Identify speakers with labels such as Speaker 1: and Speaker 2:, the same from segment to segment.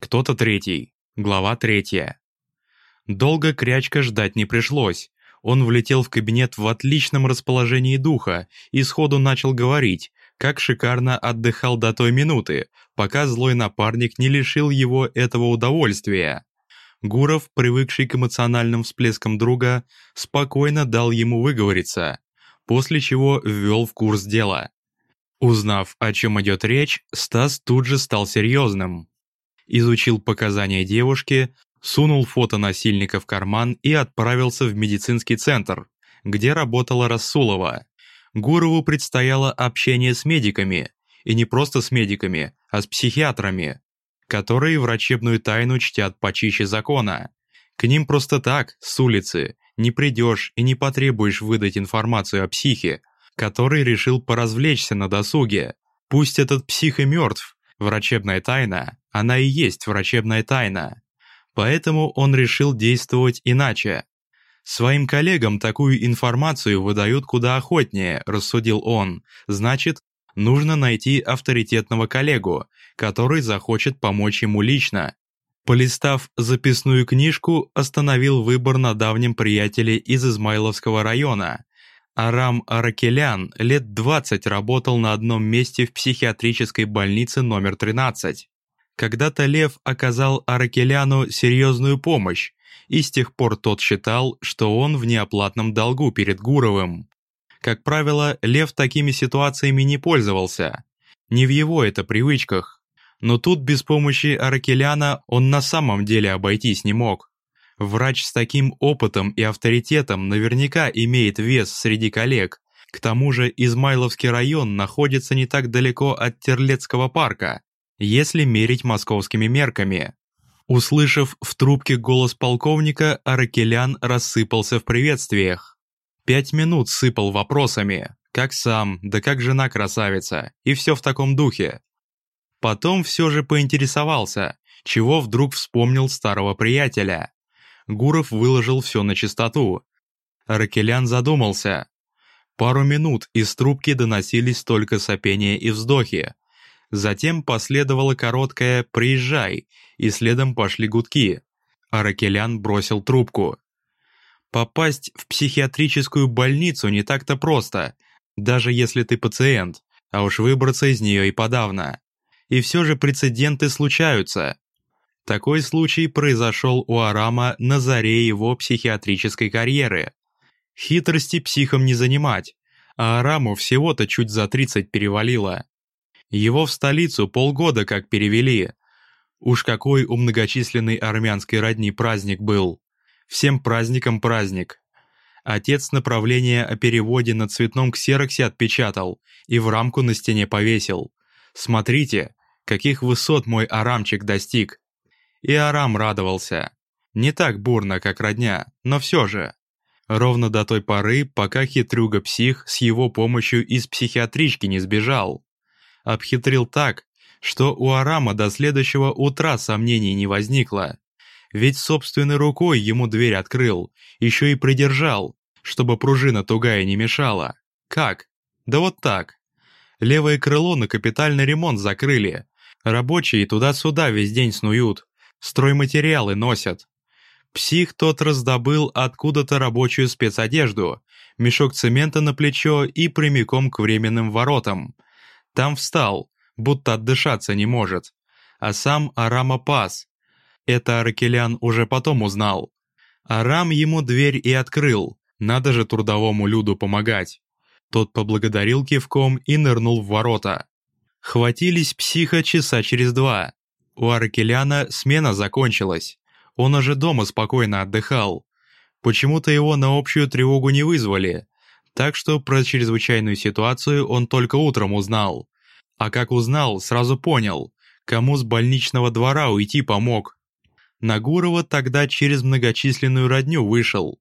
Speaker 1: кто-то третий. Глава третья. Долго Крячка ждать не пришлось. Он влетел в кабинет в отличном расположении духа и сходу начал говорить, как шикарно отдыхал до той минуты, пока злой напарник не лишил его этого удовольствия. Гуров, привыкший к эмоциональным всплескам друга, спокойно дал ему выговориться, после чего ввел в курс дела. Узнав, о чем идет речь, Стас тут же стал серьезным. Изучил показания девушки, сунул фото насильника в карман и отправился в медицинский центр, где работала Расулова. Гурову предстояло общение с медиками, и не просто с медиками, а с психиатрами, которые врачебную тайну чтят почище закона. К ним просто так, с улицы, не придешь и не потребуешь выдать информацию о психе, который решил поразвлечься на досуге. Пусть этот псих и мертв, врачебная тайна, она и есть врачебная тайна. Поэтому он решил действовать иначе. Своим коллегам такую информацию выдают куда охотнее, рассудил он. Значит, нужно найти авторитетного коллегу, который захочет помочь ему лично. Полистав записную книжку, остановил выбор на давнем приятеле из Измайловского района. Арам Аракелян лет 20 работал на одном месте в психиатрической больнице номер 13. Когда-то Лев оказал Аракеляну серьезную помощь, и с тех пор тот считал, что он в неоплатном долгу перед Гуровым. Как правило, Лев такими ситуациями не пользовался. Не в его это привычках. Но тут без помощи Аракеляна он на самом деле обойтись не мог. Врач с таким опытом и авторитетом наверняка имеет вес среди коллег. К тому же Измайловский район находится не так далеко от Терлецкого парка, если мерить московскими мерками. Услышав в трубке голос полковника, Аракелян рассыпался в приветствиях. Пять минут сыпал вопросами. Как сам, да как жена красавица, и все в таком духе. Потом все же поинтересовался, чего вдруг вспомнил старого приятеля. Гуров выложил все на чистоту. Ракелян задумался. Пару минут из трубки доносились только сопения и вздохи. Затем последовало короткое «приезжай», и следом пошли гудки. Аракелян бросил трубку. Попасть в психиатрическую больницу не так-то просто, даже если ты пациент, а уж выбраться из нее и подавно и все же прецеденты случаются. Такой случай произошел у Арама на заре его психиатрической карьеры. Хитрости психом не занимать, а Араму всего-то чуть за 30 перевалило. Его в столицу полгода как перевели. Уж какой у многочисленной армянской родни праздник был. Всем праздникам праздник. Отец направление о переводе на цветном ксероксе отпечатал и в рамку на стене повесил. Смотрите, каких высот мой Арамчик достиг. И Арам радовался. Не так бурно, как родня, но все же. Ровно до той поры, пока хитрюга-псих с его помощью из психиатрички не сбежал. Обхитрил так, что у Арама до следующего утра сомнений не возникло. Ведь собственной рукой ему дверь открыл, еще и придержал, чтобы пружина тугая не мешала. Как? Да вот так. Левое крыло на капитальный ремонт закрыли, Рабочие туда-сюда весь день снуют, стройматериалы носят. Псих тот раздобыл откуда-то рабочую спецодежду, мешок цемента на плечо и прямиком к временным воротам. Там встал, будто отдышаться не может. А сам Арама пас. Это Аракелян уже потом узнал. Арам ему дверь и открыл, надо же трудовому люду помогать. Тот поблагодарил кивком и нырнул в ворота. Хватились психа часа через два. У Аркеляна смена закончилась. Он уже дома спокойно отдыхал. Почему-то его на общую тревогу не вызвали. Так что про чрезвычайную ситуацию он только утром узнал. А как узнал, сразу понял, кому с больничного двора уйти помог. Нагурова тогда через многочисленную родню вышел.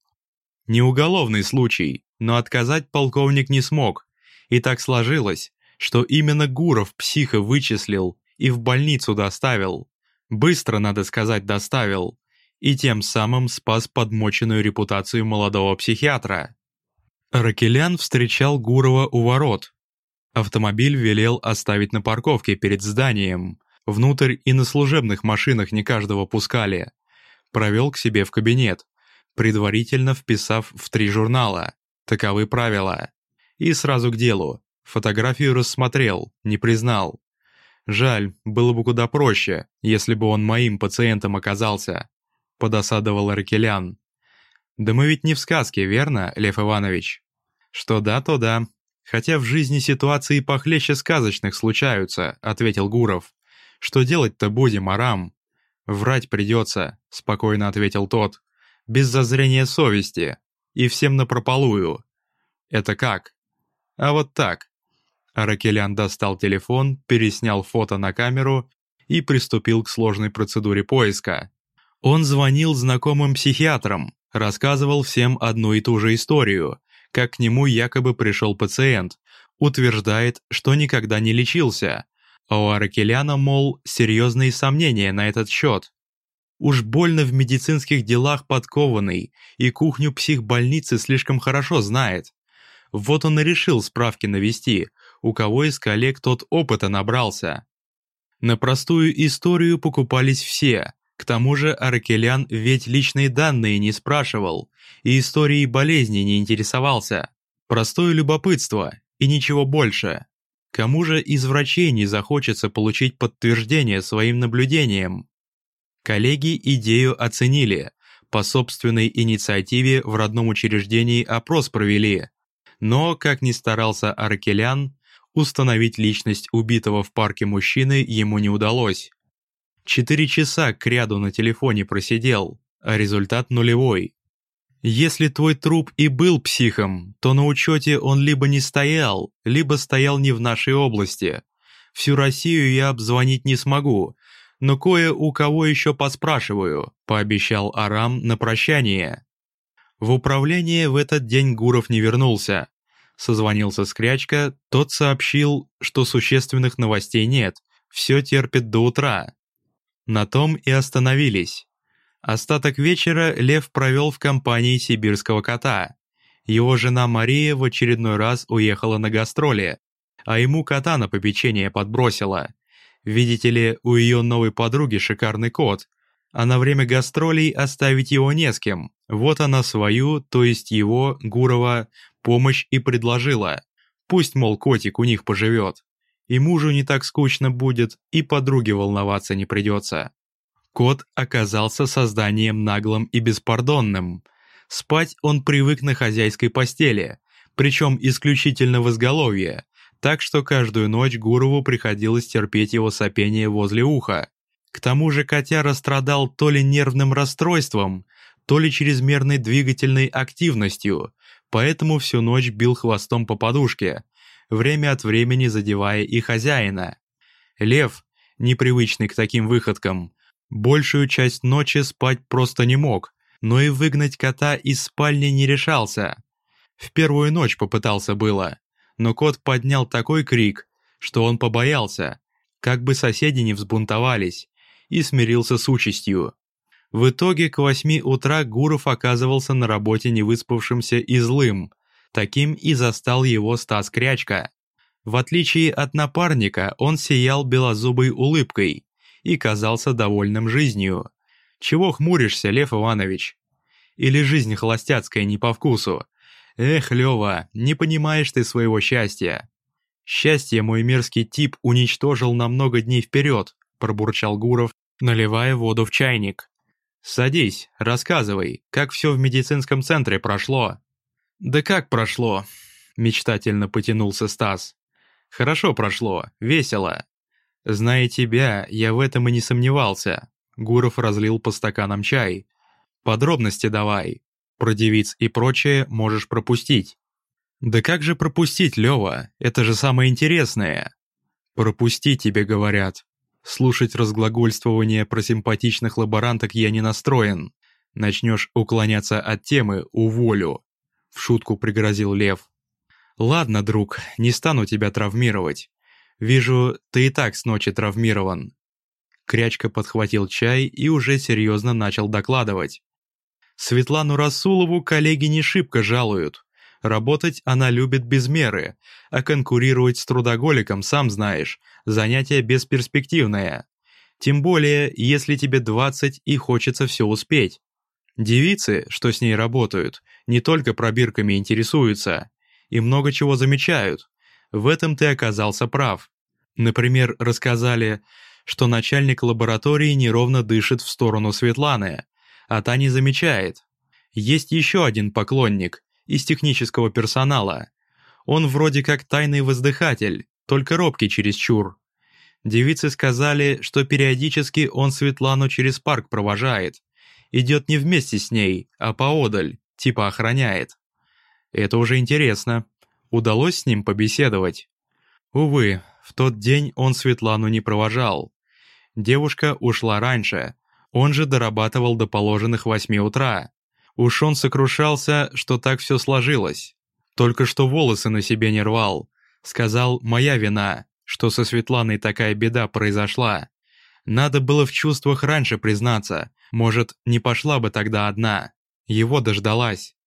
Speaker 1: Не уголовный случай, но отказать полковник не смог. И так сложилось, что именно Гуров психа вычислил и в больницу доставил. Быстро, надо сказать, доставил. И тем самым спас подмоченную репутацию молодого психиатра. Ракелян встречал Гурова у ворот. Автомобиль велел оставить на парковке перед зданием. Внутрь и на служебных машинах не каждого пускали. Провел к себе в кабинет, предварительно вписав в три журнала. Таковы правила. И сразу к делу. Фотографию рассмотрел, не признал. Жаль, было бы куда проще, если бы он моим пациентом оказался. Подосадовал Аркелян. Да мы ведь не в сказке, верно, Лев Иванович? Что да, то да. Хотя в жизни ситуации похлеще сказочных случаются, ответил Гуров. Что делать-то будем, Арам? Врать придется, спокойно ответил тот. Без зазрения совести. И всем напропалую. Это как? А вот так. Аракелян достал телефон, переснял фото на камеру и приступил к сложной процедуре поиска. Он звонил знакомым психиатрам, рассказывал всем одну и ту же историю, как к нему якобы пришел пациент, утверждает, что никогда не лечился, а у Аракеляна, мол, серьезные сомнения на этот счет. Уж больно в медицинских делах подкованный и кухню психбольницы слишком хорошо знает. Вот он и решил справки навести, у кого из коллег тот опыта набрался. На простую историю покупались все, к тому же Аракелян ведь личные данные не спрашивал и историей болезни не интересовался. Простое любопытство и ничего больше. Кому же из врачей не захочется получить подтверждение своим наблюдениям? Коллеги идею оценили, по собственной инициативе в родном учреждении опрос провели. Но, как ни старался Аркелян, установить личность убитого в парке мужчины ему не удалось. Четыре часа к ряду на телефоне просидел, а результат нулевой. Если твой труп и был психом, то на учете он либо не стоял, либо стоял не в нашей области. Всю Россию я обзвонить не смогу, но кое у кого еще поспрашиваю», — пообещал Арам на прощание. В управление в этот день Гуров не вернулся. Созвонился Скрячка, тот сообщил, что существенных новостей нет, все терпит до утра. На том и остановились. Остаток вечера Лев провел в компании сибирского кота. Его жена Мария в очередной раз уехала на гастроли, а ему кота на попечение подбросила. Видите ли, у ее новой подруги шикарный кот, а на время гастролей оставить его не с кем. Вот она свою, то есть его, Гурова, помощь и предложила. Пусть, мол, котик у них поживет. И мужу не так скучно будет, и подруге волноваться не придется. Кот оказался созданием наглым и беспардонным. Спать он привык на хозяйской постели, причем исключительно в изголовье, так что каждую ночь Гурову приходилось терпеть его сопение возле уха. К тому же котяра страдал то ли нервным расстройством, то ли чрезмерной двигательной активностью, поэтому всю ночь бил хвостом по подушке, время от времени задевая и хозяина. Лев, непривычный к таким выходкам, Большую часть ночи спать просто не мог, но и выгнать кота из спальни не решался. В первую ночь попытался было, но кот поднял такой крик, что он побоялся, как бы соседи не взбунтовались, и смирился с участью. В итоге к восьми утра Гуров оказывался на работе невыспавшимся и злым, таким и застал его Стас Крячка. В отличие от напарника, он сиял белозубой улыбкой, и казался довольным жизнью. Чего хмуришься, Лев Иванович? Или жизнь холостяцкая не по вкусу? Эх, Лёва, не понимаешь ты своего счастья. Счастье мой мерзкий тип уничтожил на много дней вперед, пробурчал Гуров, наливая воду в чайник. «Садись, рассказывай, как все в медицинском центре прошло?» «Да как прошло?» – мечтательно потянулся Стас. «Хорошо прошло, весело. Зная тебя, я в этом и не сомневался. Гуров разлил по стаканам чай. Подробности давай. Про девиц и прочее можешь пропустить. Да как же пропустить, Лёва? Это же самое интересное. Пропусти, тебе говорят. Слушать разглагольствование про симпатичных лаборанток я не настроен. Начнешь уклоняться от темы – уволю. В шутку пригрозил Лев. Ладно, друг, не стану тебя травмировать. Вижу, ты и так с ночи травмирован». Крячка подхватил чай и уже серьезно начал докладывать. Светлану Расулову коллеги не шибко жалуют. Работать она любит без меры, а конкурировать с трудоголиком, сам знаешь, занятие бесперспективное. Тем более, если тебе 20 и хочется все успеть. Девицы, что с ней работают, не только пробирками интересуются и много чего замечают. В этом ты оказался прав. Например, рассказали, что начальник лаборатории неровно дышит в сторону Светланы, а та не замечает. Есть еще один поклонник из технического персонала. Он вроде как тайный воздыхатель, только робкий чересчур. Девицы сказали, что периодически он Светлану через парк провожает. Идет не вместе с ней, а поодаль, типа охраняет. Это уже интересно. Удалось с ним побеседовать? Увы, в тот день он Светлану не провожал. Девушка ушла раньше, он же дорабатывал до положенных восьми утра. Уж он сокрушался, что так все сложилось. Только что волосы на себе не рвал. Сказал, моя вина, что со Светланой такая беда произошла. Надо было в чувствах раньше признаться, может, не пошла бы тогда одна. Его дождалась.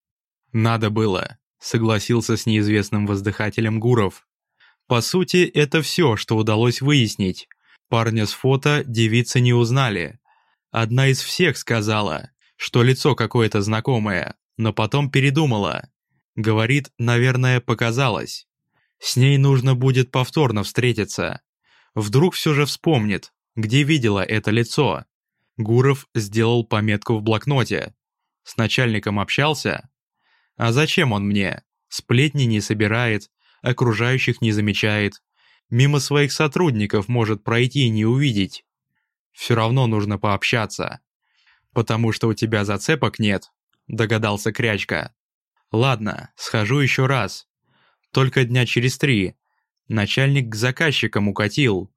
Speaker 1: Надо было, согласился с неизвестным воздыхателем Гуров. По сути, это все, что удалось выяснить. Парня с фото девицы не узнали. Одна из всех сказала, что лицо какое-то знакомое, но потом передумала. Говорит, наверное, показалось. С ней нужно будет повторно встретиться. Вдруг все же вспомнит, где видела это лицо. Гуров сделал пометку в блокноте. С начальником общался? А зачем он мне? Сплетни не собирает, окружающих не замечает. Мимо своих сотрудников может пройти и не увидеть все равно нужно пообщаться. Потому что у тебя зацепок нет, догадался Крячка. Ладно, схожу еще раз. Только дня через три. Начальник к заказчикам укатил.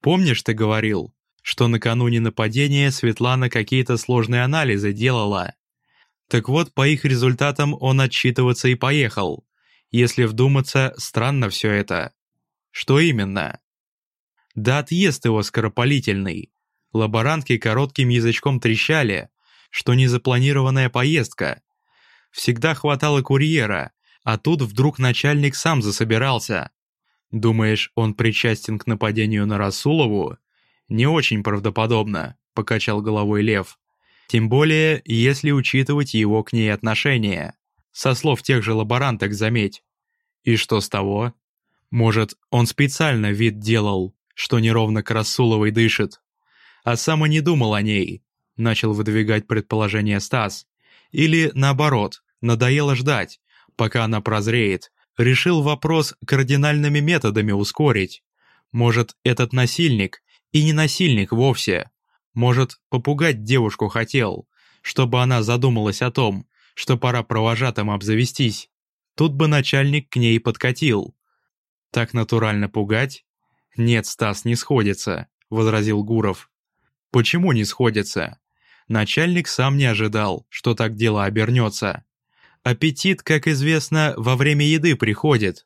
Speaker 1: Помнишь, ты говорил, что накануне нападения Светлана какие-то сложные анализы делала? Так вот, по их результатам он отчитываться и поехал. Если вдуматься, странно все это. Что именно? Да отъезд его скоропалительный. Лаборантки коротким язычком трещали, что незапланированная поездка. Всегда хватало курьера, а тут вдруг начальник сам засобирался. Думаешь, он причастен к нападению на Расулову? Не очень правдоподобно, покачал головой Лев. Тем более, если учитывать его к ней отношение. Со слов тех же лаборанток, заметь. И что с того? Может, он специально вид делал, что неровно к Расуловой дышит? А сам и не думал о ней», — начал выдвигать предположение Стас. «Или, наоборот, надоело ждать, пока она прозреет, решил вопрос кардинальными методами ускорить. Может, этот насильник и не насильник вовсе. Может, попугать девушку хотел, чтобы она задумалась о том, что пора провожатым обзавестись. Тут бы начальник к ней подкатил. Так натурально пугать? Нет, Стас, не сходится, возразил Гуров. Почему не сходится? Начальник сам не ожидал, что так дело обернется. Аппетит, как известно, во время еды приходит.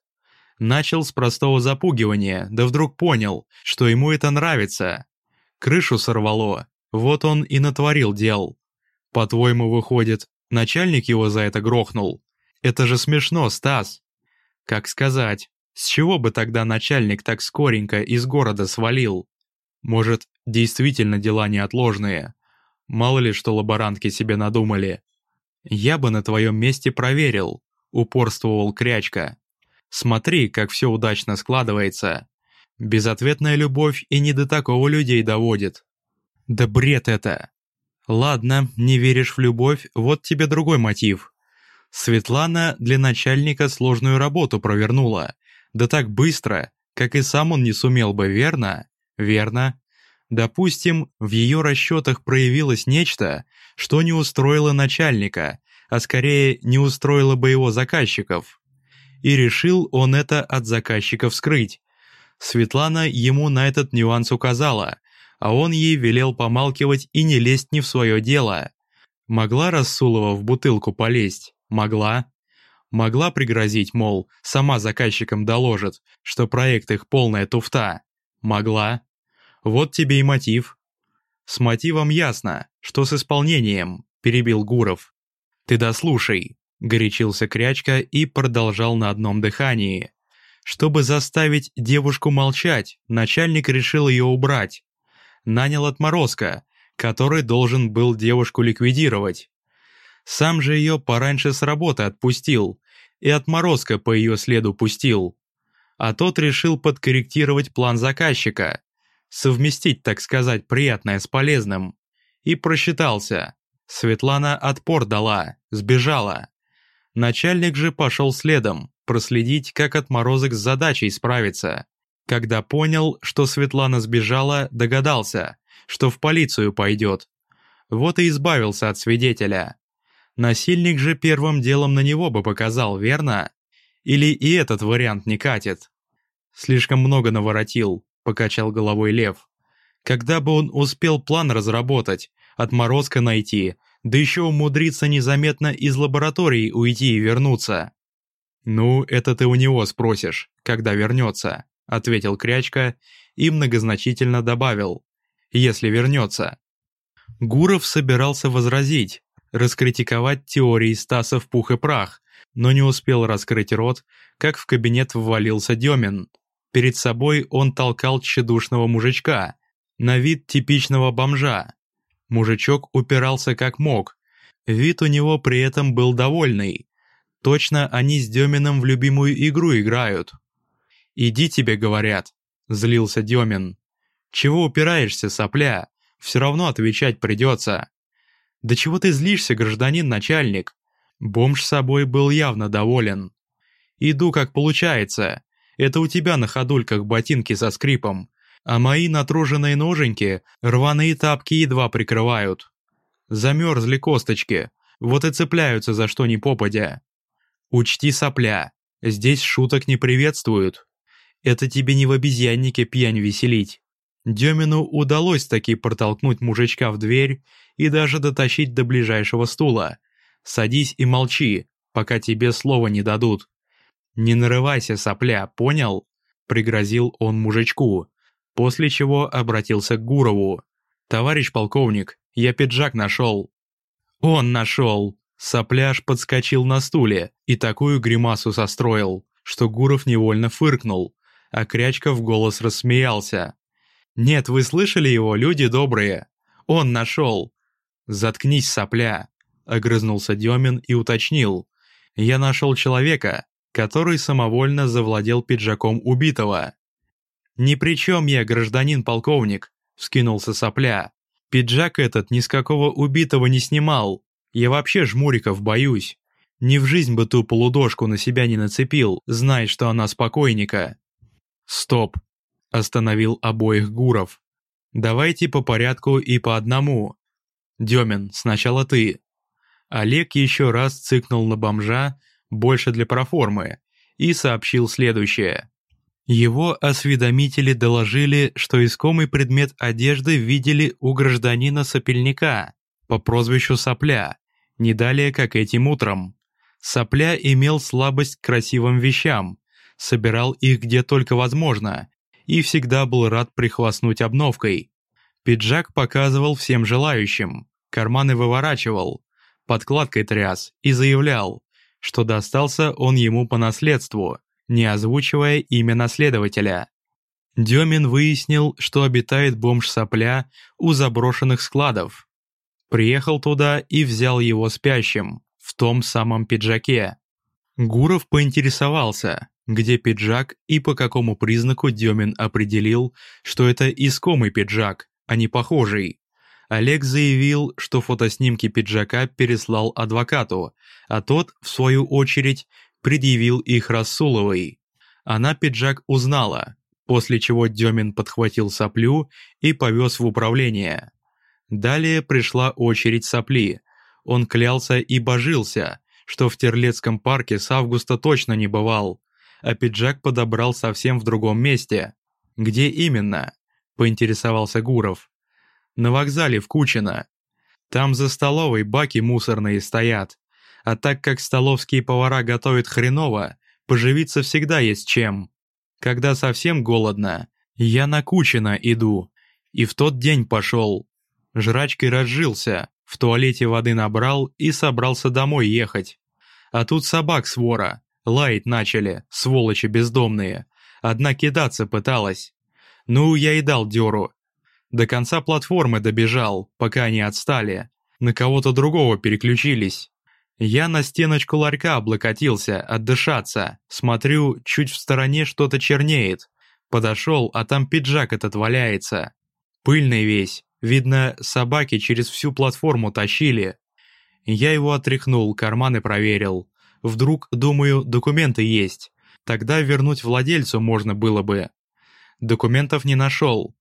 Speaker 1: Начал с простого запугивания, да вдруг понял, что ему это нравится. Крышу сорвало, вот он и натворил дел. По-твоему, выходит, начальник его за это грохнул? Это же смешно, Стас. Как сказать, с чего бы тогда начальник так скоренько из города свалил? Может, действительно дела неотложные. Мало ли, что лаборантки себе надумали. Я бы на твоем месте проверил, упорствовал Крячка. Смотри, как все удачно складывается. Безответная любовь и не до такого людей доводит. Да бред это. Ладно, не веришь в любовь, вот тебе другой мотив. Светлана для начальника сложную работу провернула. Да так быстро, как и сам он не сумел бы, верно? Верно. Допустим, в ее расчетах проявилось нечто, что не устроило начальника, а скорее не устроило бы его заказчиков. И решил он это от заказчиков скрыть. Светлана ему на этот нюанс указала, а он ей велел помалкивать и не лезть не в свое дело. Могла Рассулова в бутылку полезть? Могла. Могла пригрозить, мол, сама заказчикам доложит, что проект их полная туфта. Могла. Вот тебе и мотив. С мотивом ясно, что с исполнением, перебил Гуров. Ты дослушай, горячился Крячка и продолжал на одном дыхании. Чтобы заставить девушку молчать, начальник решил ее убрать. нанял отморозка, который должен был девушку ликвидировать. Сам же ее пораньше с работы отпустил и отморозка по ее следу пустил. А тот решил подкорректировать план заказчика, совместить, так сказать, приятное с полезным. И просчитался. Светлана отпор дала, сбежала. Начальник же пошел следом, проследить, как отморозок с задачей справится. Когда понял, что Светлана сбежала, догадался, что в полицию пойдет. Вот и избавился от свидетеля. Насильник же первым делом на него бы показал, верно? Или и этот вариант не катит? Слишком много наворотил, покачал головой Лев. Когда бы он успел план разработать, отморозка найти, да еще умудриться незаметно из лаборатории уйти и вернуться. «Ну, это ты у него спросишь, когда вернется», — ответил Крячка и многозначительно добавил. «Если вернется». Гуров собирался возразить, раскритиковать теории Стаса в пух и прах, но не успел раскрыть рот, как в кабинет ввалился Демин. Перед собой он толкал тщедушного мужичка, на вид типичного бомжа. Мужичок упирался как мог. Вид у него при этом был довольный. Точно они с Демином в любимую игру играют. «Иди тебе, говорят», — злился Демин. «Чего упираешься, сопля? Все равно отвечать придется». «Да чего ты злишься, гражданин начальник?» Бомж собой был явно доволен. «Иду как получается. Это у тебя на ходульках ботинки со скрипом, а мои натруженные ноженьки рваные тапки едва прикрывают. Замерзли косточки, вот и цепляются за что ни попадя. Учти, сопля, здесь шуток не приветствуют. Это тебе не в обезьяннике пьянь веселить. Демину удалось таки протолкнуть мужичка в дверь и даже дотащить до ближайшего стула. Садись и молчи, пока тебе слова не дадут. «Не нарывайся, сопля, понял?» — пригрозил он мужичку, после чего обратился к Гурову. «Товарищ полковник, я пиджак нашел». «Он нашел!» Сопляж подскочил на стуле и такую гримасу состроил, что Гуров невольно фыркнул, а Крячка в голос рассмеялся. «Нет, вы слышали его, люди добрые? Он нашел!» «Заткнись, сопля!» — огрызнулся Демин и уточнил. «Я нашел человека, который самовольно завладел пиджаком убитого. «Ни при чем я, гражданин полковник», — вскинулся сопля. «Пиджак этот ни с какого убитого не снимал. Я вообще жмуриков боюсь. Ни в жизнь бы ту полудошку на себя не нацепил, зная, что она спокойника». «Стоп», — остановил обоих Гуров. «Давайте по порядку и по одному. Демин, сначала ты». Олег еще раз цыкнул на бомжа, больше для проформы, и сообщил следующее. Его осведомители доложили, что искомый предмет одежды видели у гражданина Сопельника по прозвищу Сопля, не далее как этим утром. Сопля имел слабость к красивым вещам, собирал их где только возможно и всегда был рад прихвастнуть обновкой. Пиджак показывал всем желающим, карманы выворачивал, подкладкой тряс и заявлял, что достался он ему по наследству, не озвучивая имя наследователя. Демин выяснил, что обитает бомж-сопля у заброшенных складов. Приехал туда и взял его спящим, в том самом пиджаке. Гуров поинтересовался, где пиджак и по какому признаку Демин определил, что это искомый пиджак, а не похожий. Олег заявил, что фотоснимки пиджака переслал адвокату, а тот, в свою очередь, предъявил их Расуловой. Она пиджак узнала, после чего Демин подхватил соплю и повез в управление. Далее пришла очередь сопли. Он клялся и божился, что в Терлецком парке с августа точно не бывал, а пиджак подобрал совсем в другом месте. «Где именно?» – поинтересовался Гуров на вокзале в Кучино. Там за столовой баки мусорные стоят. А так как столовские повара готовят хреново, поживиться всегда есть чем. Когда совсем голодно, я на Кучино иду. И в тот день пошел. Жрачкой разжился, в туалете воды набрал и собрался домой ехать. А тут собак свора, лаять начали, сволочи бездомные. Одна кидаться пыталась. Ну, я и дал дёру, До конца платформы добежал, пока они отстали. На кого-то другого переключились. Я на стеночку ларька облокотился, отдышаться. Смотрю, чуть в стороне что-то чернеет. Подошел, а там пиджак этот валяется. Пыльный весь. Видно, собаки через всю платформу тащили. Я его отряхнул, карманы проверил. Вдруг, думаю, документы есть. Тогда вернуть владельцу можно было бы. Документов не нашел.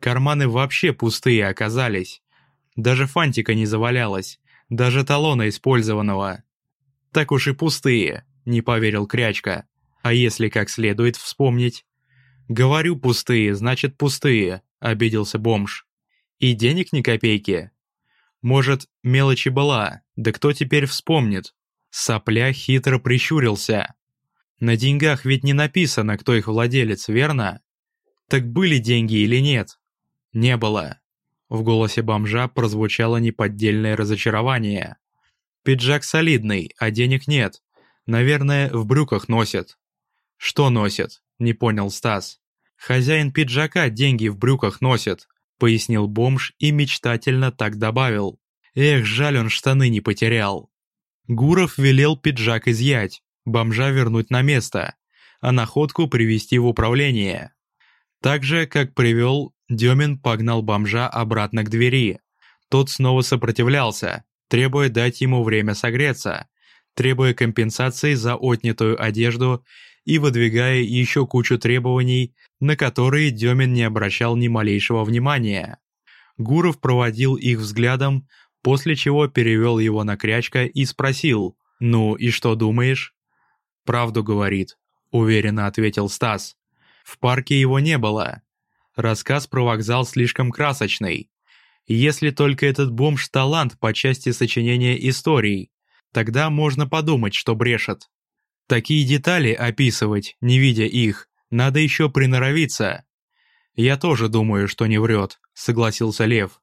Speaker 1: Карманы вообще пустые оказались. Даже фантика не завалялась даже талона использованного. Так уж и пустые, не поверил Крячка. А если как следует вспомнить? Говорю пустые, значит пустые, обиделся бомж. И денег ни копейки. Может, мелочи была, да кто теперь вспомнит? Сопля хитро прищурился. На деньгах ведь не написано, кто их владелец, верно? Так были деньги или нет? Не было. В голосе бомжа прозвучало неподдельное разочарование. «Пиджак солидный, а денег нет. Наверное, в брюках носит». «Что носит?» – не понял Стас. «Хозяин пиджака деньги в брюках носит», – пояснил бомж и мечтательно так добавил. «Эх, жаль он штаны не потерял». Гуров велел пиджак изъять, бомжа вернуть на место, а находку привести в управление. Так же, как привел Демин погнал бомжа обратно к двери. Тот снова сопротивлялся, требуя дать ему время согреться, требуя компенсации за отнятую одежду и выдвигая еще кучу требований, на которые Демин не обращал ни малейшего внимания. Гуров проводил их взглядом, после чего перевел его на крячка и спросил «Ну и что думаешь?» «Правду говорит», — уверенно ответил Стас. «В парке его не было, Рассказ про вокзал слишком красочный. Если только этот бомж талант по части сочинения историй, тогда можно подумать, что брешет. Такие детали описывать, не видя их, надо еще приноровиться. Я тоже думаю, что не врет, согласился Лев.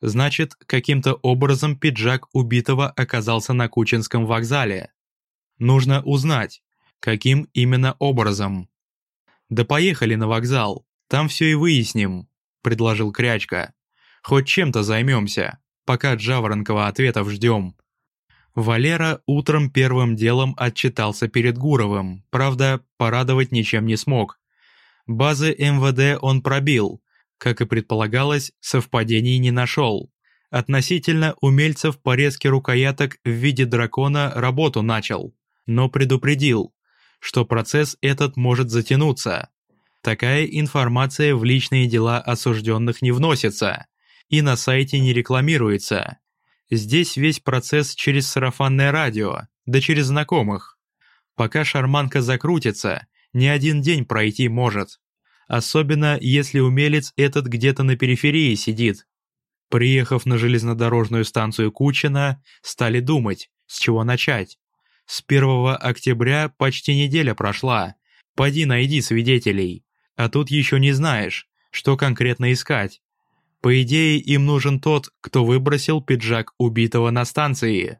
Speaker 1: Значит, каким-то образом пиджак убитого оказался на Кучинском вокзале. Нужно узнать, каким именно образом. Да поехали на вокзал, там все и выясним», — предложил Крячка. «Хоть чем-то займемся, пока Джаворонкова ответов ждем». Валера утром первым делом отчитался перед Гуровым, правда, порадовать ничем не смог. Базы МВД он пробил, как и предполагалось, совпадений не нашел. Относительно умельцев по резке рукояток в виде дракона работу начал, но предупредил, что процесс этот может затянуться. Такая информация в личные дела осужденных не вносится и на сайте не рекламируется. Здесь весь процесс через сарафанное радио, да через знакомых. Пока шарманка закрутится, не один день пройти может. Особенно, если умелец этот где-то на периферии сидит. Приехав на железнодорожную станцию Кучина, стали думать, с чего начать. С 1 октября почти неделя прошла. Поди найди свидетелей. А тут еще не знаешь, что конкретно искать. По идее, им нужен тот, кто выбросил пиджак убитого на станции.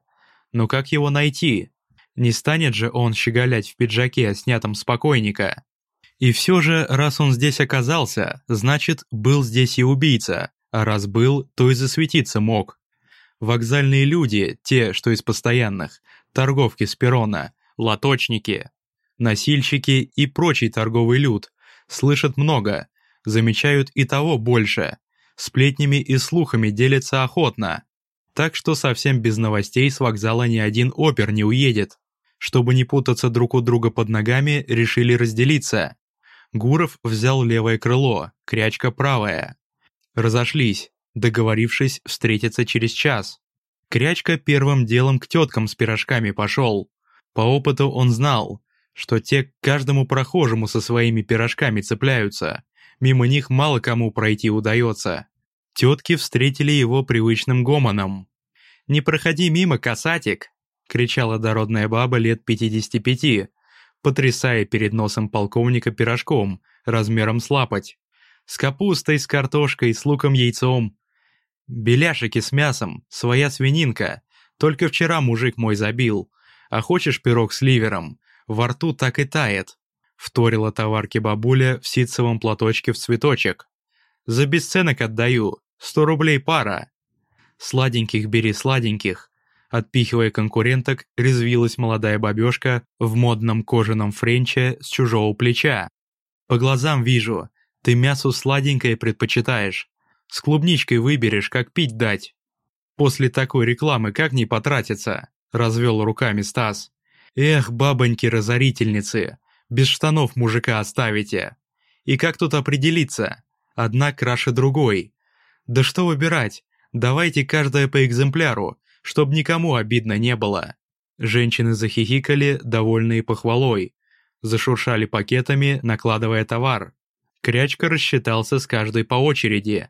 Speaker 1: Но как его найти? Не станет же он щеголять в пиджаке, снятом с покойника. И все же, раз он здесь оказался, значит, был здесь и убийца, а раз был, то и засветиться мог. Вокзальные люди, те, что из постоянных, торговки с перрона, лоточники, носильщики и прочий торговый люд, слышат много, замечают и того больше, сплетнями и слухами делятся охотно. Так что совсем без новостей с вокзала ни один опер не уедет. Чтобы не путаться друг у друга под ногами, решили разделиться. Гуров взял левое крыло, Крячка правое. Разошлись, договорившись встретиться через час. Крячка первым делом к теткам с пирожками пошел. По опыту он знал, что те к каждому прохожему со своими пирожками цепляются. Мимо них мало кому пройти удается. Тетки встретили его привычным гомоном. «Не проходи мимо, касатик!» — кричала дородная баба лет 55, потрясая перед носом полковника пирожком, размером с лапоть. С капустой, с картошкой, с луком-яйцом. Беляшики с мясом, своя свининка. Только вчера мужик мой забил. А хочешь пирог с ливером? Во рту так и тает», — вторила товарке бабуля в ситцевом платочке в цветочек. За бесценок отдаю, сто рублей пара. Сладеньких бери сладеньких. Отпихивая конкуренток, резвилась молодая бабёшка в модном кожаном френче с чужого плеча. По глазам вижу, ты мясу сладенькое предпочитаешь. С клубничкой выберешь, как пить дать. После такой рекламы как не потратиться? Развел руками Стас. Эх, бабоньки-разорительницы, без штанов мужика оставите. И как тут определиться? Одна краше другой. Да что выбирать? Давайте каждая по экземпляру, чтобы никому обидно не было. Женщины захихикали, довольные похвалой. Зашуршали пакетами, накладывая товар. Крячка рассчитался с каждой по очереди.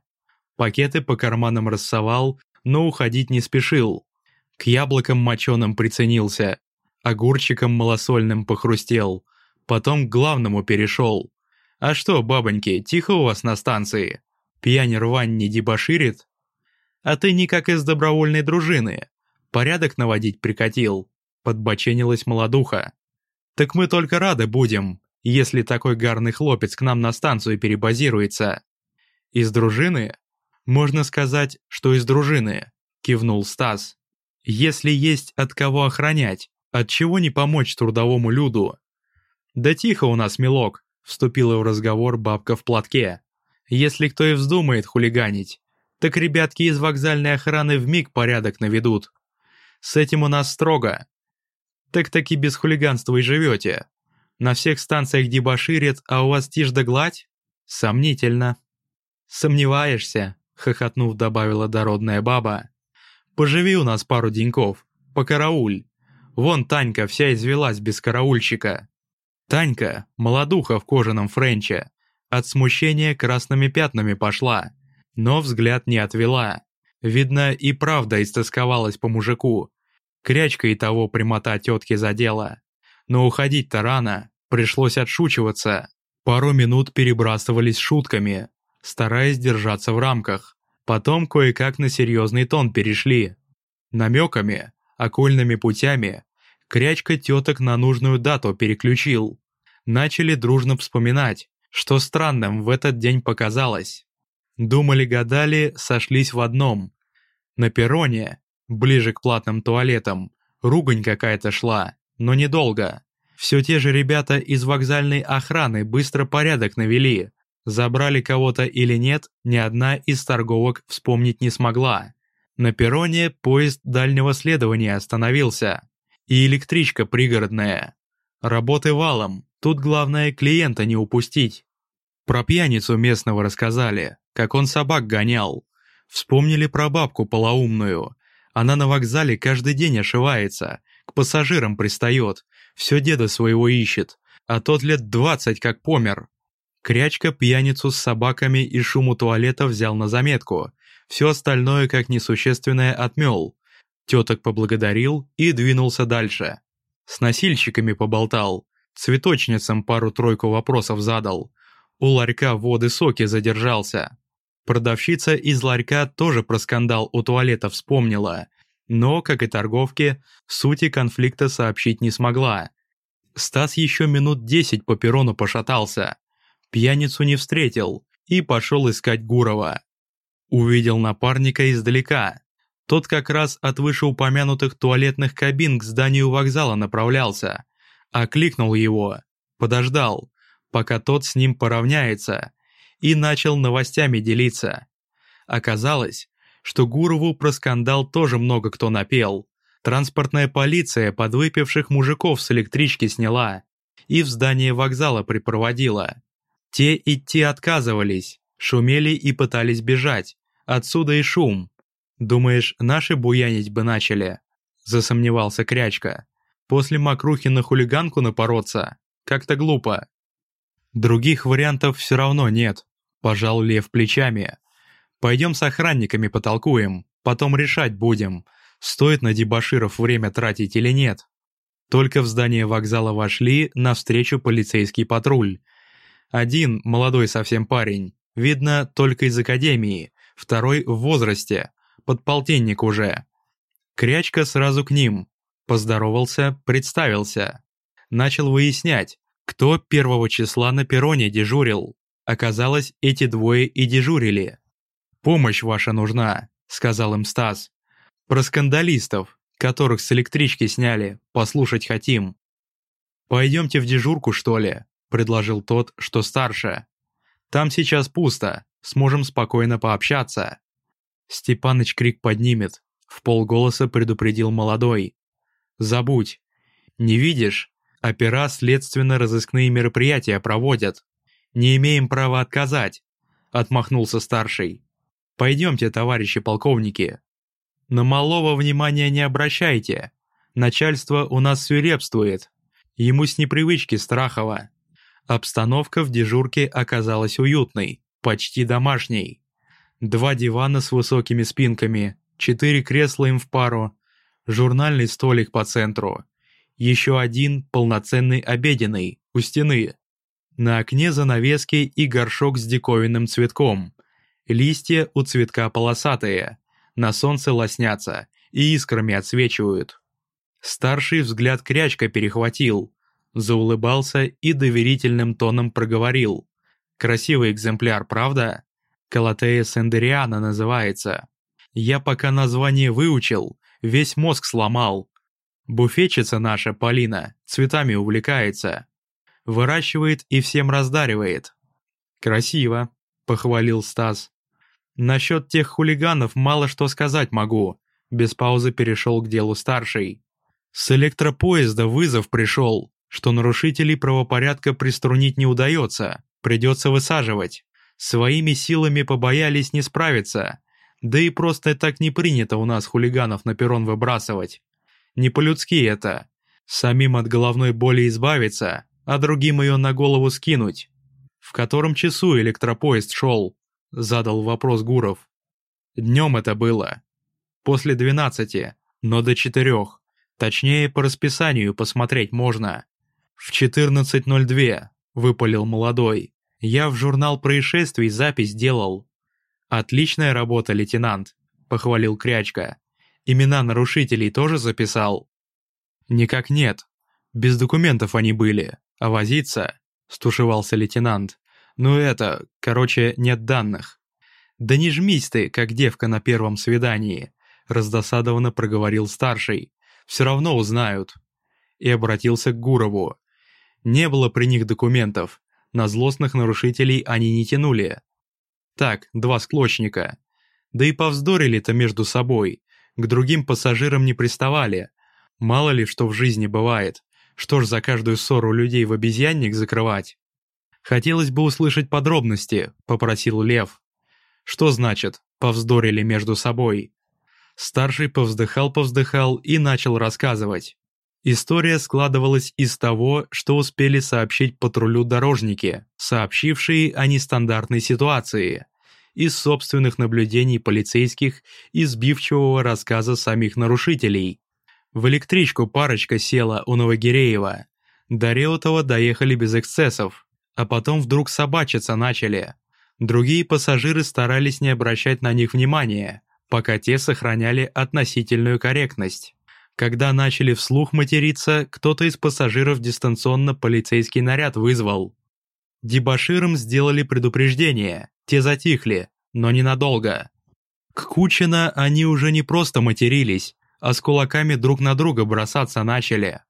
Speaker 1: Пакеты по карманам рассовал, но уходить не спешил. К яблокам моченым приценился, огурчиком малосольным похрустел, потом к главному перешел. «А что, бабоньки, тихо у вас на станции? Пьянер Вань не дебоширит?» «А ты никак из добровольной дружины. Порядок наводить прикатил», — подбоченилась молодуха. «Так мы только рады будем, если такой гарный хлопец к нам на станцию перебазируется». «Из дружины?» «Можно сказать, что из дружины», — кивнул Стас. «Если есть от кого охранять, от чего не помочь трудовому люду?» «Да тихо у нас, милок», — вступила в разговор бабка в платке. «Если кто и вздумает хулиганить, так ребятки из вокзальной охраны вмиг порядок наведут. С этим у нас строго. Так-таки без хулиганства и живете. На всех станциях дебоширят, а у вас тишь да гладь? Сомнительно». «Сомневаешься?» — хохотнув, добавила дородная баба. «Поживи у нас пару деньков, покарауль. Вон Танька вся извелась без караульщика». Танька, молодуха в кожаном френче, от смущения красными пятнами пошла, но взгляд не отвела. Видно, и правда истосковалась по мужику. Крячка и того прямота тетки задела. Но уходить-то рано, пришлось отшучиваться. Пару минут перебрасывались шутками, стараясь держаться в рамках. Потом кое-как на серьезный тон перешли. Намеками, окольными путями, Крячка теток на нужную дату переключил. Начали дружно вспоминать, что странным в этот день показалось. Думали-гадали, сошлись в одном. На перроне, ближе к платным туалетам, ругань какая-то шла, но недолго. Все те же ребята из вокзальной охраны быстро порядок навели, Забрали кого-то или нет, ни одна из торговок вспомнить не смогла. На перроне поезд дальнего следования остановился. И электричка пригородная. Работы валом, тут главное клиента не упустить. Про пьяницу местного рассказали, как он собак гонял. Вспомнили про бабку полоумную. Она на вокзале каждый день ошивается, к пассажирам пристает, все деда своего ищет, а тот лет двадцать как помер. Крячка пьяницу с собаками и шуму туалета взял на заметку. Все остальное как несущественное отмел. Теток поблагодарил и двинулся дальше. С носильщиками поболтал. Цветочницам пару-тройку вопросов задал. У ларька воды соки задержался. Продавщица из ларька тоже про скандал у туалета вспомнила, но, как и торговки, сути конфликта сообщить не смогла. Стас еще минут десять по перрону пошатался, пьяницу не встретил и пошел искать Гурова. Увидел напарника издалека. Тот как раз от вышеупомянутых туалетных кабин к зданию вокзала направлялся. Окликнул его, подождал, пока тот с ним поравняется, и начал новостями делиться. Оказалось, что Гурову про скандал тоже много кто напел. Транспортная полиция подвыпивших мужиков с электрички сняла и в здание вокзала припроводила. Те идти отказывались, шумели и пытались бежать. Отсюда и шум. Думаешь, наши буянить бы начали? Засомневался Крячка. После мокрухи на хулиганку напороться? Как-то глупо. Других вариантов все равно нет. Пожал Лев плечами. Пойдем с охранниками потолкуем, потом решать будем, стоит на дебоширов время тратить или нет. Только в здание вокзала вошли навстречу полицейский патруль, один молодой совсем парень, видно, только из академии, второй в возрасте, подполтинник уже. Крячка сразу к ним, поздоровался, представился. Начал выяснять, кто первого числа на перроне дежурил. Оказалось, эти двое и дежурили. «Помощь ваша нужна», — сказал им Стас. «Про скандалистов, которых с электрички сняли, послушать хотим». «Пойдемте в дежурку, что ли?» — предложил тот, что старше. «Там сейчас пусто, сможем спокойно пообщаться». Степаныч крик поднимет, в полголоса предупредил молодой. «Забудь. Не видишь? Опера следственно-розыскные мероприятия проводят. Не имеем права отказать», — отмахнулся старший. «Пойдемте, товарищи полковники. На малого внимания не обращайте. Начальство у нас свирепствует. Ему с непривычки Страхова. Обстановка в дежурке оказалась уютной, почти домашней. Два дивана с высокими спинками, четыре кресла им в пару, журнальный столик по центру, еще один полноценный обеденный у стены. На окне занавески и горшок с диковинным цветком. Листья у цветка полосатые, на солнце лоснятся и искрами отсвечивают. Старший взгляд крячка перехватил, заулыбался и доверительным тоном проговорил. «Красивый экземпляр, правда? Калатея сендериана называется. Я пока название выучил, весь мозг сломал. Буфетчица наша, Полина, цветами увлекается. Выращивает и всем раздаривает. Красиво, похвалил Стас. Насчет тех хулиганов мало что сказать могу. Без паузы перешел к делу старший. С электропоезда вызов пришел, что нарушителей правопорядка приструнить не удается, придется высаживать. Своими силами побоялись не справиться. Да и просто так не принято у нас хулиганов на перрон выбрасывать. Не по-людски это. Самим от головной боли избавиться, а другим ее на голову скинуть. В котором часу электропоезд шел? Задал вопрос Гуров. Днем это было. После двенадцати, но до четырех. Точнее, по расписанию посмотреть можно. В 14.02, выпалил молодой. Я в журнал происшествий запись делал. Отличная работа, лейтенант, похвалил Крячка. Имена нарушителей тоже записал? Никак нет. Без документов они были. А возиться? Стушевался лейтенант. Ну это, короче, нет данных. Да не жмись ты, как девка на первом свидании, раздосадованно проговорил старший. Все равно узнают. И обратился к Гурову. Не было при них документов, на злостных нарушителей они не тянули. Так, два склочника. Да и повздорили-то между собой. К другим пассажирам не приставали. Мало ли что в жизни бывает. Что ж за каждую ссору людей в обезьянник закрывать? Хотелось бы услышать подробности, попросил Лев. Что значит, повздорили между собой? Старший повздыхал-повздыхал и начал рассказывать. История складывалась из того, что успели сообщить патрулю дорожники, сообщившие о нестандартной ситуации, из собственных наблюдений полицейских и сбивчивого рассказа самих нарушителей. В электричку парочка села у Новогиреева. До Реутова доехали без эксцессов, а потом вдруг собачиться начали. Другие пассажиры старались не обращать на них внимания, пока те сохраняли относительную корректность. Когда начали вслух материться, кто-то из пассажиров дистанционно полицейский наряд вызвал. Дебаширам сделали предупреждение, те затихли, но ненадолго. К Кучина они уже не просто матерились, а с кулаками друг на друга бросаться начали.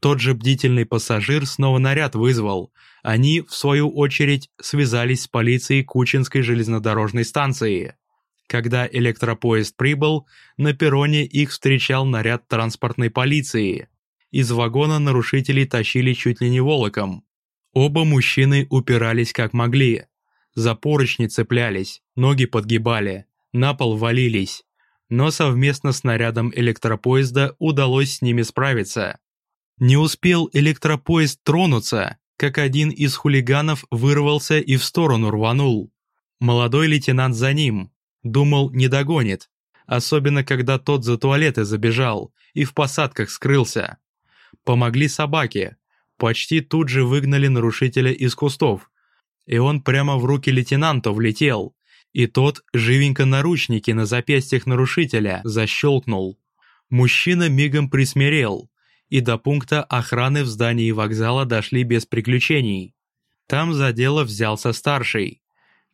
Speaker 1: Тот же бдительный пассажир снова наряд вызвал. Они, в свою очередь, связались с полицией Кучинской железнодорожной станции. Когда электропоезд прибыл, на перроне их встречал наряд транспортной полиции. Из вагона нарушителей тащили чуть ли не волоком. Оба мужчины упирались как могли. За поручни цеплялись, ноги подгибали, на пол валились. Но совместно с нарядом электропоезда удалось с ними справиться. Не успел электропоезд тронуться, как один из хулиганов вырвался и в сторону рванул. Молодой лейтенант за ним, Думал, не догонит, особенно когда тот за туалеты забежал и в посадках скрылся. Помогли собаки, почти тут же выгнали нарушителя из кустов, и он прямо в руки лейтенанту влетел, и тот живенько наручники на запястьях нарушителя защелкнул. Мужчина мигом присмирел, и до пункта охраны в здании вокзала дошли без приключений. Там за дело взялся старший.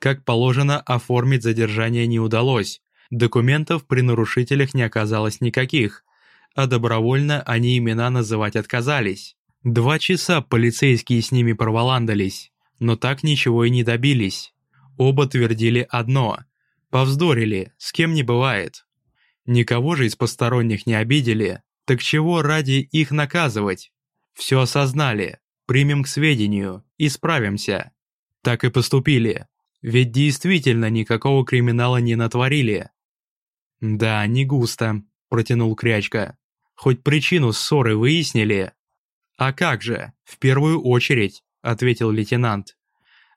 Speaker 1: Как положено, оформить задержание не удалось. Документов при нарушителях не оказалось никаких, а добровольно они имена называть отказались. Два часа полицейские с ними проволандались, но так ничего и не добились. Оба твердили одно – повздорили, с кем не бывает. Никого же из посторонних не обидели, так чего ради их наказывать? Все осознали, примем к сведению, исправимся. Так и поступили, ведь действительно никакого криминала не натворили. «Да, не густо», – протянул Крячка. «Хоть причину ссоры выяснили?» «А как же, в первую очередь», – ответил лейтенант.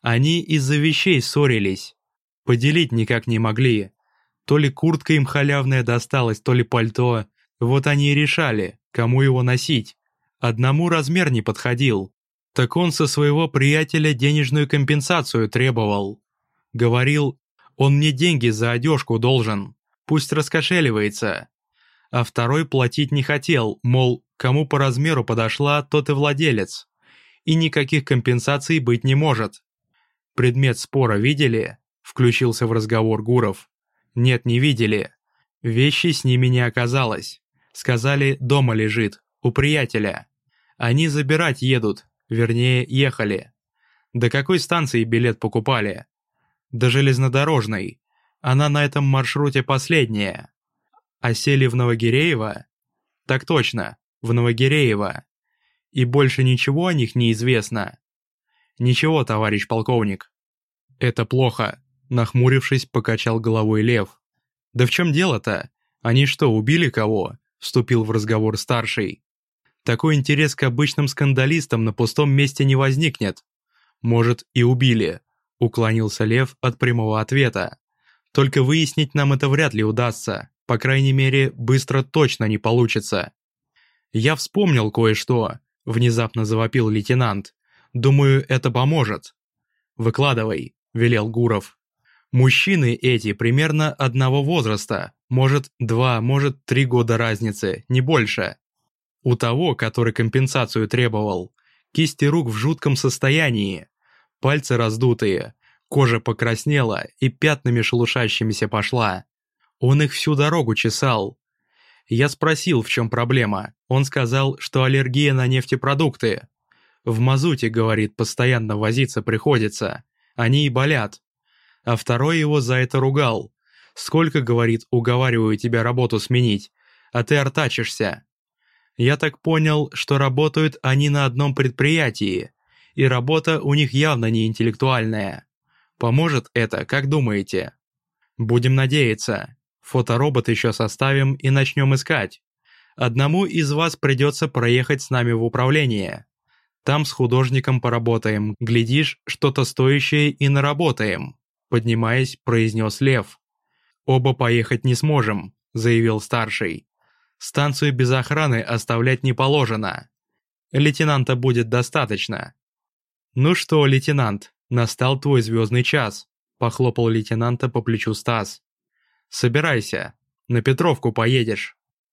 Speaker 1: «Они из-за вещей ссорились. Поделить никак не могли. То ли куртка им халявная досталась, то ли пальто. Вот они и решали, кому его носить. Одному размер не подходил. Так он со своего приятеля денежную компенсацию требовал. Говорил, он мне деньги за одежку должен, пусть раскошеливается. А второй платить не хотел, мол, кому по размеру подошла, тот и владелец. И никаких компенсаций быть не может. Предмет спора видели? Включился в разговор Гуров. Нет, не видели. Вещи с ними не оказалось. Сказали, дома лежит, у приятеля. Они забирать едут, вернее, ехали. До какой станции билет покупали? До железнодорожной. Она на этом маршруте последняя. А сели в Новогиреево? Так точно, в Новогиреево. И больше ничего о них не известно. Ничего, товарищ полковник. Это плохо, нахмурившись, покачал головой Лев. Да в чем дело-то? Они что, убили кого? вступил в разговор старший. Такой интерес к обычным скандалистам на пустом месте не возникнет. Может, и убили, уклонился Лев от прямого ответа. Только выяснить нам это вряд ли удастся, по крайней мере, быстро точно не получится. Я вспомнил кое-что, внезапно завопил лейтенант. Думаю, это поможет. Выкладывай, велел Гуров. Мужчины эти примерно одного возраста, может, два, может, три года разницы, не больше. У того, который компенсацию требовал, кисти рук в жутком состоянии, пальцы раздутые, кожа покраснела и пятнами шелушащимися пошла. Он их всю дорогу чесал. Я спросил, в чем проблема. Он сказал, что аллергия на нефтепродукты. В мазуте, говорит, постоянно возиться приходится. Они и болят. А второй его за это ругал. Сколько, говорит, уговариваю тебя работу сменить, а ты артачишься. Я так понял, что работают они на одном предприятии, и работа у них явно не интеллектуальная. Поможет это, как думаете? Будем надеяться. Фоторобот еще составим и начнем искать. Одному из вас придется проехать с нами в управление. Там с художником поработаем, глядишь, что-то стоящее и наработаем», поднимаясь, произнес Лев. «Оба поехать не сможем», — заявил старший. «Станцию без охраны оставлять не положено. Лейтенанта будет достаточно». «Ну что, лейтенант, настал твой звездный час», — похлопал лейтенанта по плечу Стас. «Собирайся, на Петровку поедешь».